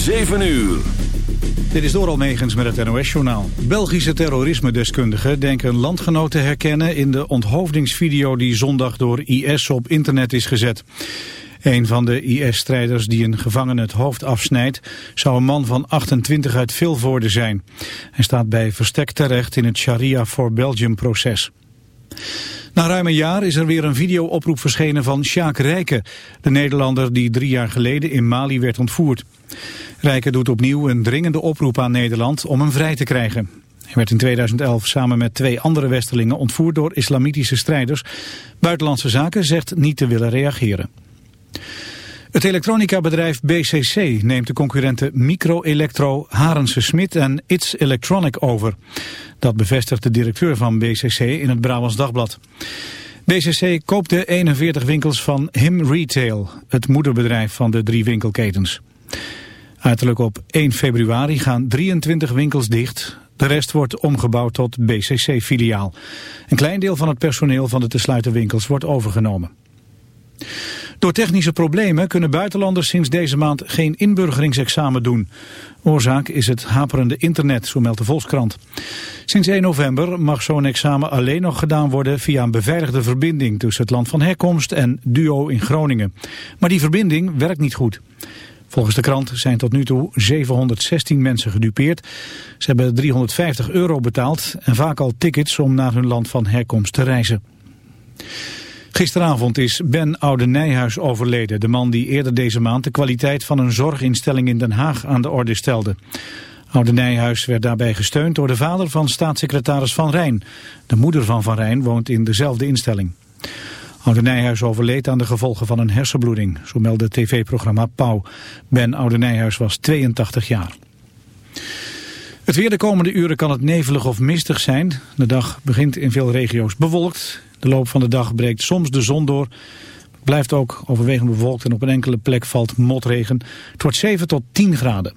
7 uur. Dit is Doral Megens met het NOS-journaal. Belgische terrorisme-deskundigen denken landgenoten te herkennen... in de onthoofdingsvideo die zondag door IS op internet is gezet. Een van de IS-strijders die een gevangene het hoofd afsnijdt... zou een man van 28 uit Vilvoorde zijn. Hij staat bij verstek terecht in het Sharia for Belgium-proces. Na ruim een jaar is er weer een videooproep verschenen van Sjaak Rijken... de Nederlander die drie jaar geleden in Mali werd ontvoerd. Rijken doet opnieuw een dringende oproep aan Nederland om hem vrij te krijgen. Hij werd in 2011 samen met twee andere Westelingen ontvoerd door islamitische strijders. Buitenlandse Zaken zegt niet te willen reageren. Het elektronica-bedrijf BCC neemt de concurrenten Microelectro, Harense Smit en It's Electronic over. Dat bevestigt de directeur van BCC in het Brabants Dagblad. BCC koopt de 41 winkels van Him Retail, het moederbedrijf van de drie winkelketens. Uiterlijk op 1 februari gaan 23 winkels dicht. De rest wordt omgebouwd tot BCC-filiaal. Een klein deel van het personeel van de te sluiten winkels wordt overgenomen. Door technische problemen kunnen buitenlanders sinds deze maand geen inburgeringsexamen doen. Oorzaak is het haperende internet, zo meldt de Volkskrant. Sinds 1 november mag zo'n examen alleen nog gedaan worden via een beveiligde verbinding tussen het land van herkomst en Duo in Groningen. Maar die verbinding werkt niet goed. Volgens de krant zijn tot nu toe 716 mensen gedupeerd. Ze hebben 350 euro betaald en vaak al tickets om naar hun land van herkomst te reizen. Gisteravond is Ben Oude Nijhuis overleden. De man die eerder deze maand de kwaliteit van een zorginstelling in Den Haag aan de orde stelde. Oude Nijhuis werd daarbij gesteund door de vader van staatssecretaris Van Rijn. De moeder van Van Rijn woont in dezelfde instelling. Oude Nijhuis overleed aan de gevolgen van een hersenbloeding, zo meldde tv-programma Pauw. Ben Oude Nijhuis was 82 jaar. Het weer de komende uren kan het nevelig of mistig zijn. De dag begint in veel regio's bewolkt. De loop van de dag breekt soms de zon door. Het blijft ook overwegend bewolkt en op een enkele plek valt motregen. Het wordt 7 tot 10 graden.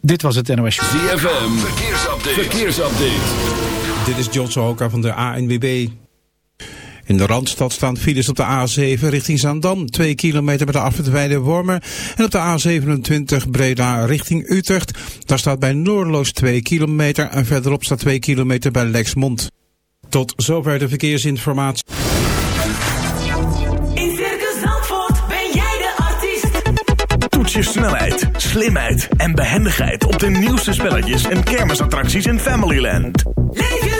Dit was het NOS. ZFM, verkeersupdate. verkeersupdate. Dit is John Sohoka van de ANWB. In de Randstad staan files op de A7 richting Zaandam, 2 kilometer met de afwitwijde Wormer. En op de A27 Breda richting Utrecht. Daar staat bij Noorloos 2 kilometer en verderop staat 2 kilometer bij Lexmond. Tot zover de verkeersinformatie. In Circus Zandvoort ben jij de artiest. Toets je snelheid, slimheid en behendigheid op de nieuwste spelletjes en kermisattracties in Familyland. Leef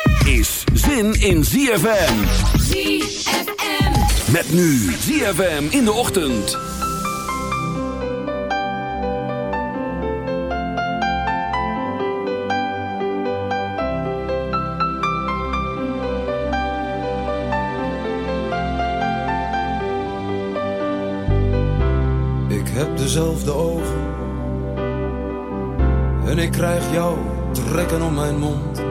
is zin in ZFM. ZFM. Met nu ZFM in de ochtend. Ik heb dezelfde ogen en ik krijg jou trekken om mijn mond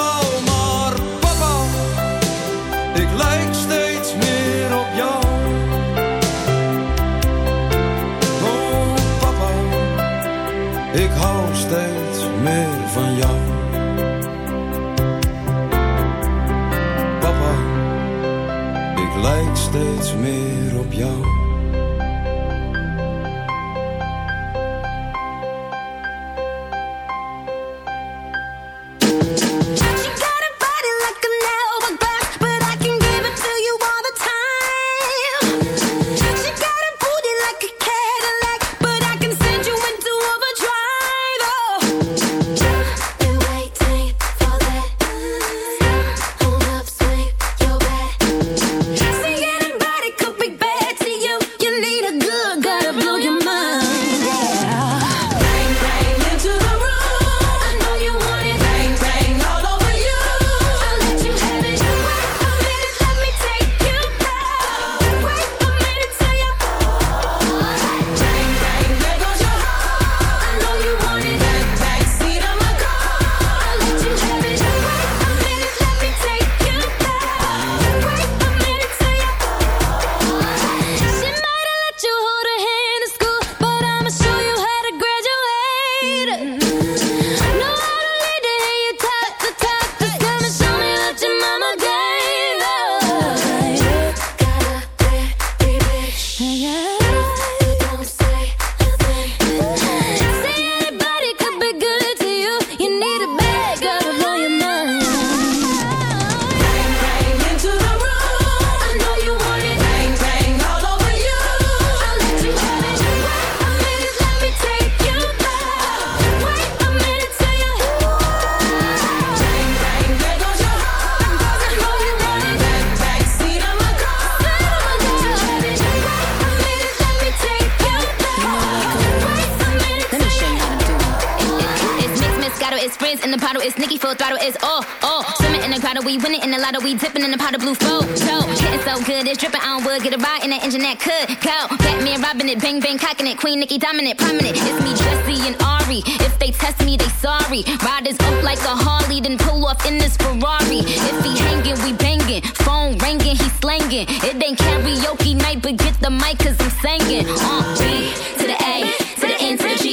they test me, they sorry. Riders up like a Harley, then pull off in this Ferrari. If he hanging, we banging. Phone ringing, he slanging. It ain't karaoke night, but get the mic, cause I'm singing. Uh, B to the A, to the N to the G.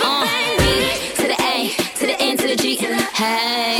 Uh, B to the A, to the N to the G. Hey.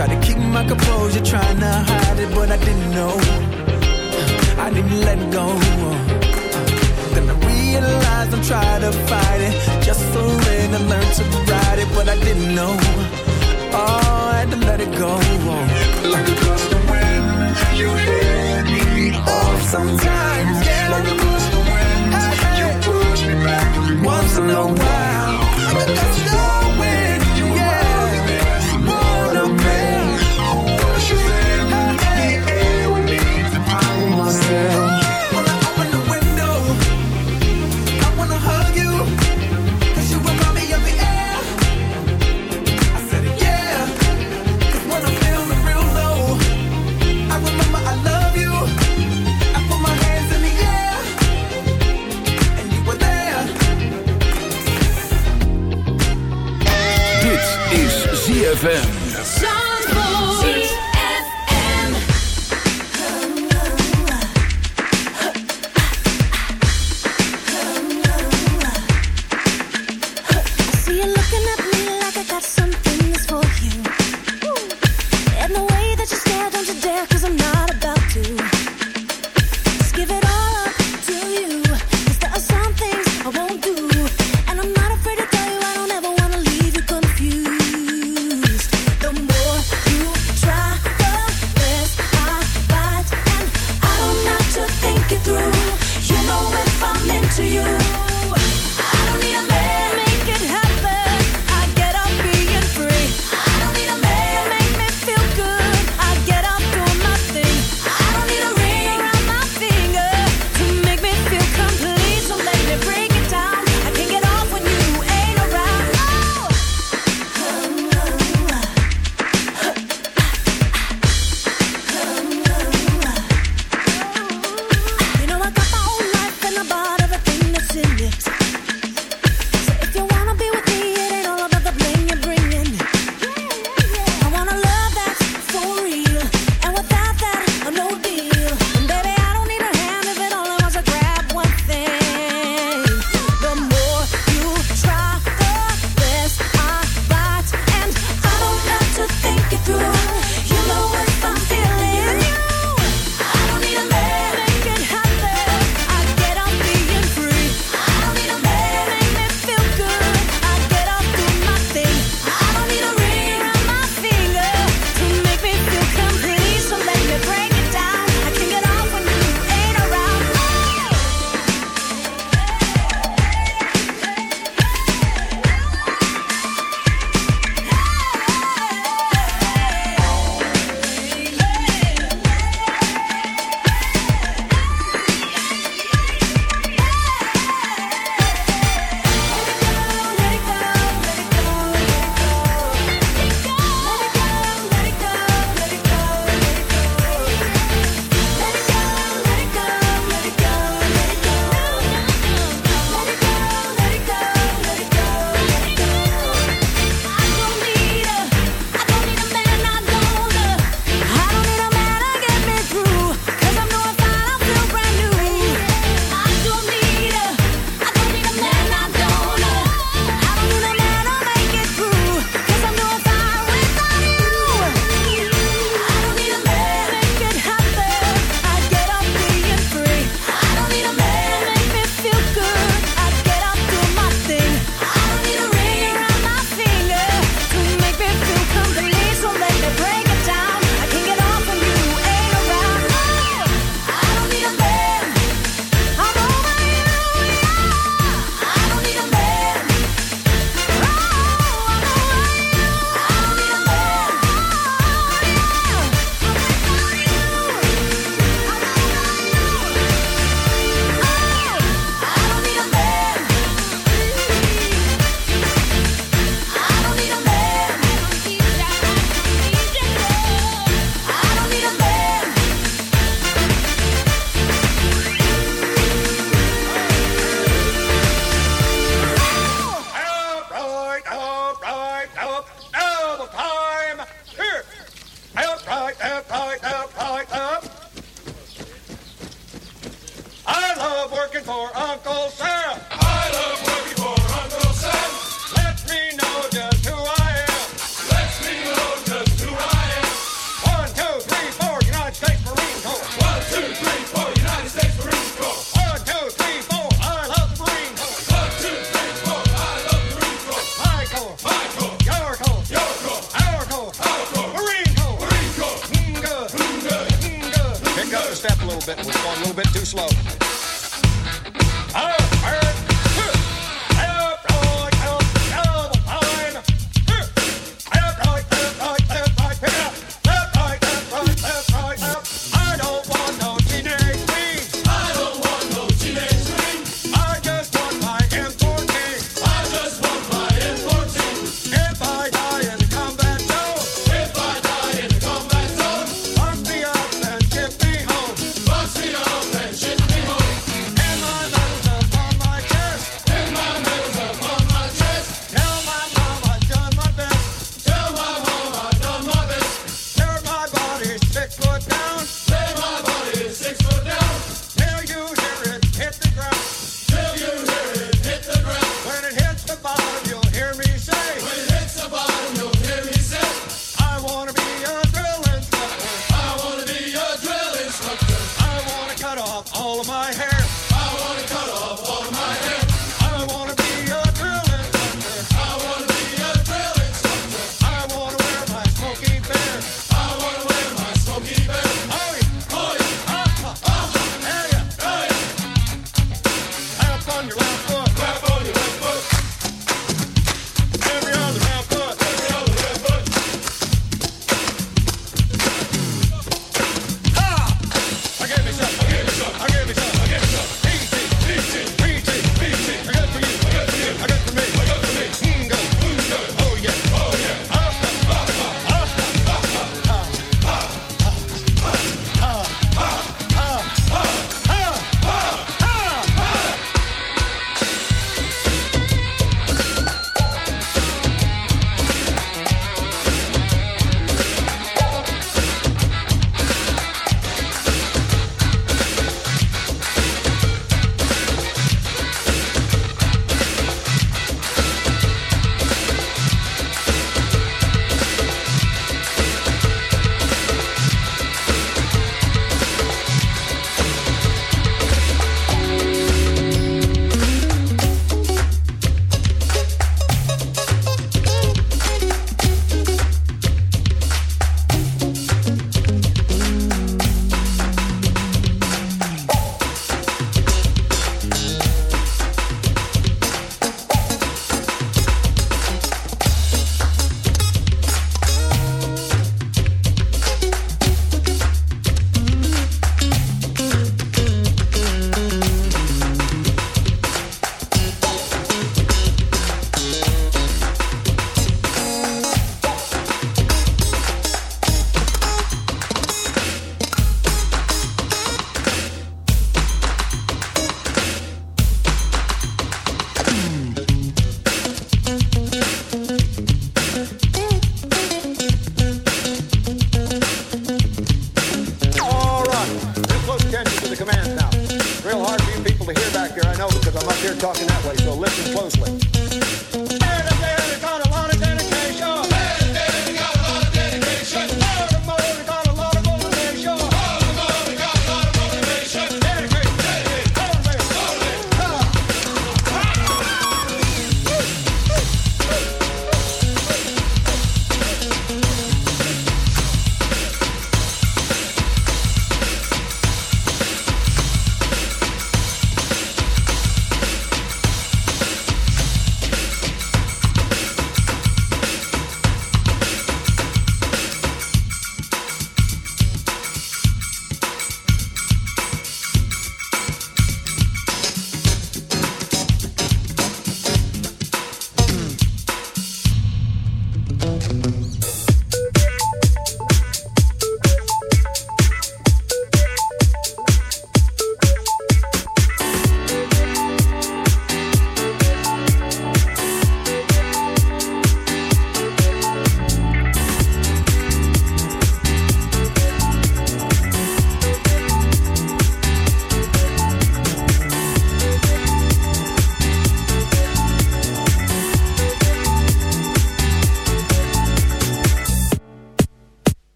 Try to keep my composure, trying to hide it, but I didn't know. I didn't let go. Then I realized I'm trying to fight it. Just surrender, learn to ride it, but I didn't know. Oh, I had to let it go. Like a gust of wind, you hit me off sometimes. Yeah. Like a gust of wind, you push me back once in a while. Like a gust of wind.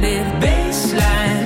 divided baseline.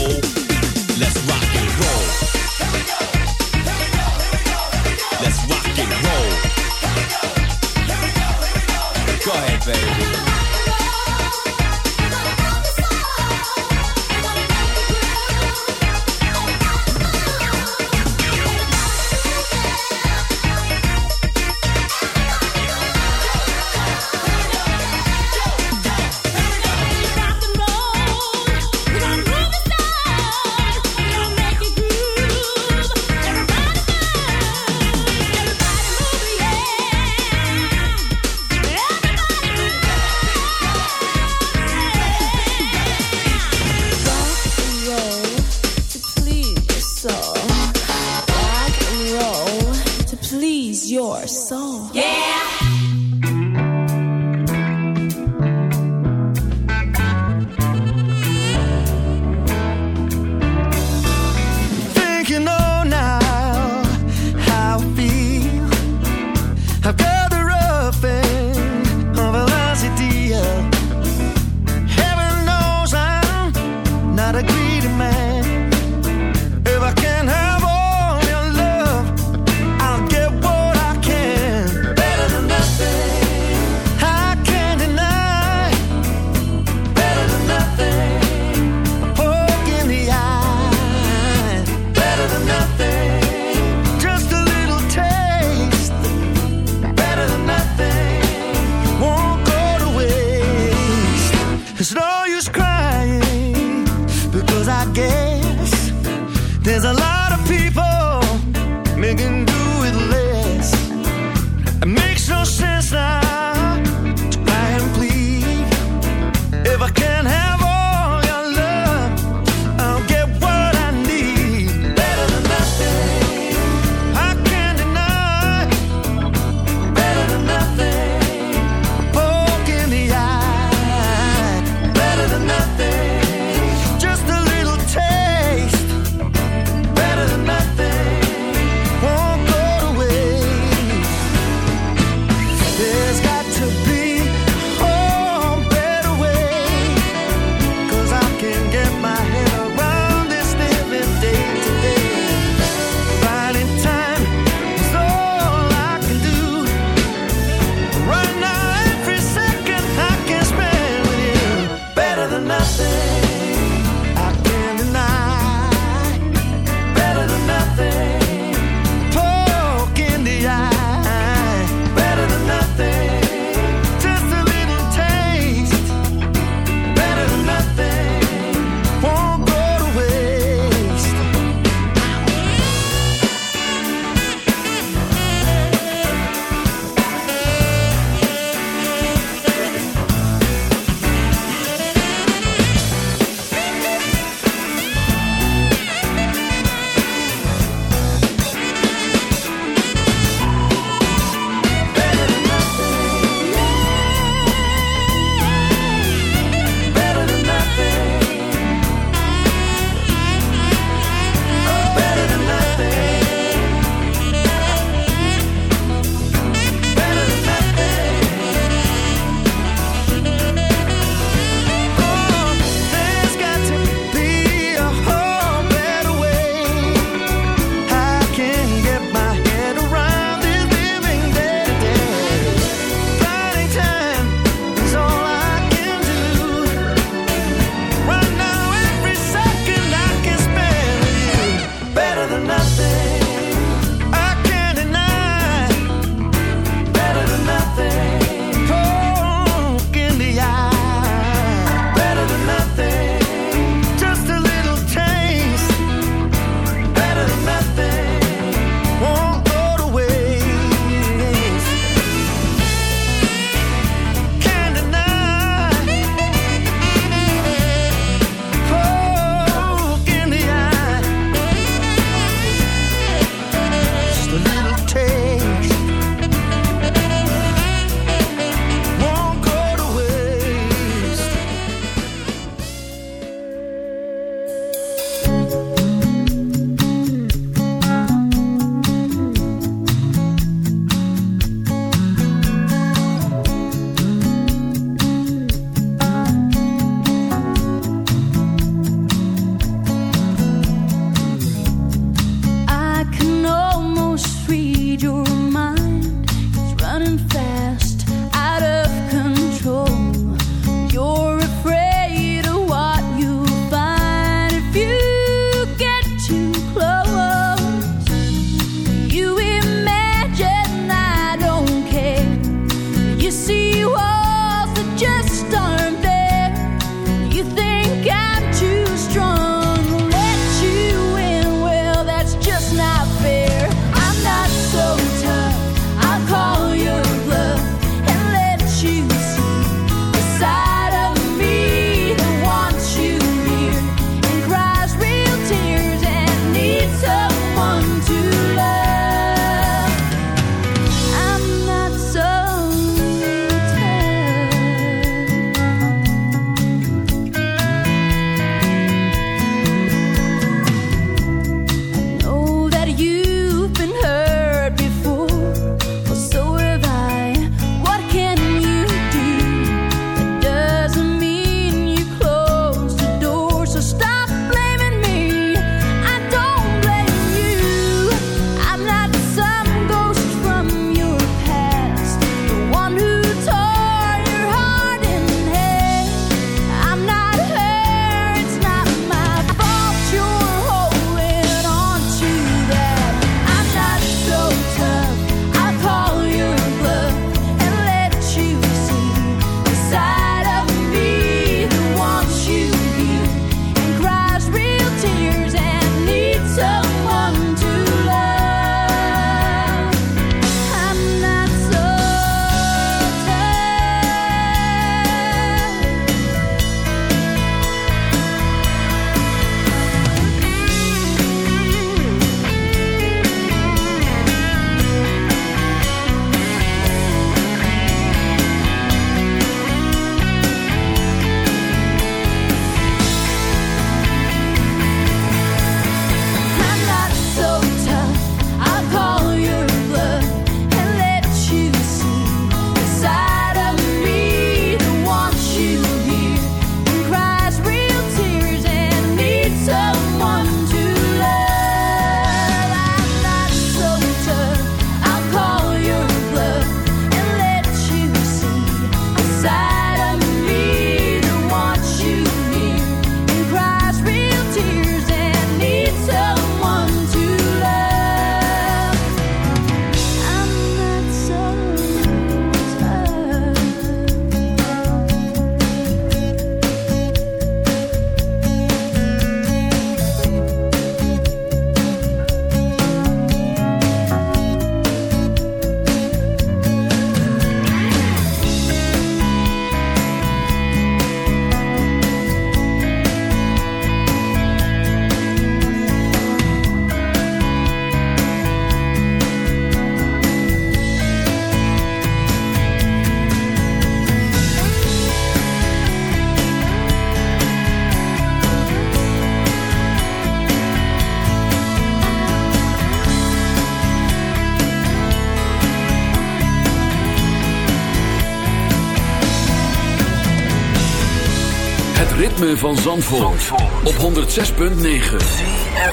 Van Zandvoort, op 106.9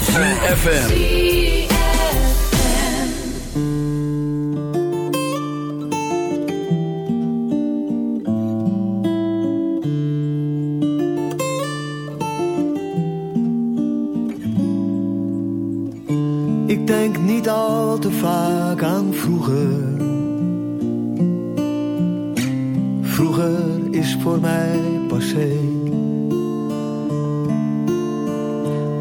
CFFM Ik denk niet al te vaak aan vroeger. Vroeger is voor mij passé.